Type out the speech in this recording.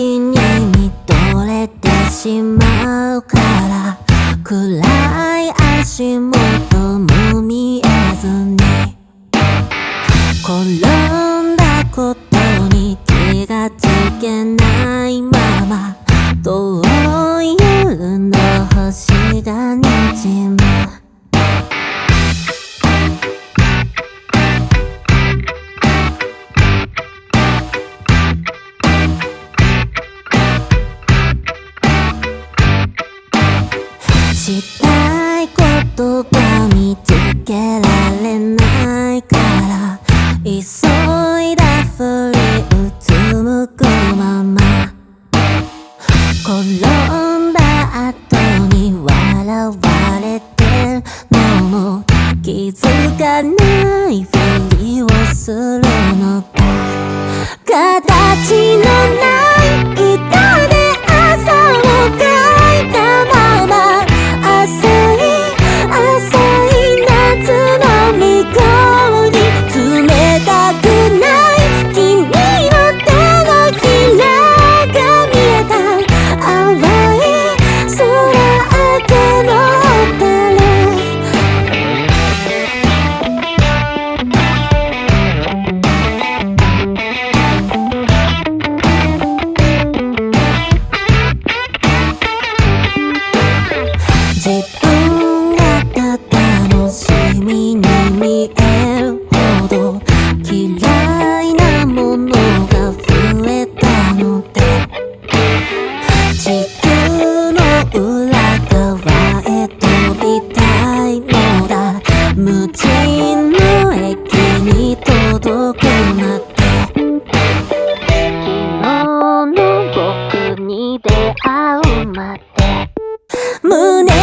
先に見とれてしまうから暗したいことが見つけられないから急いだふりうつむくまま。転んだ後に笑われてのも気づかないふりをするのか。形の胸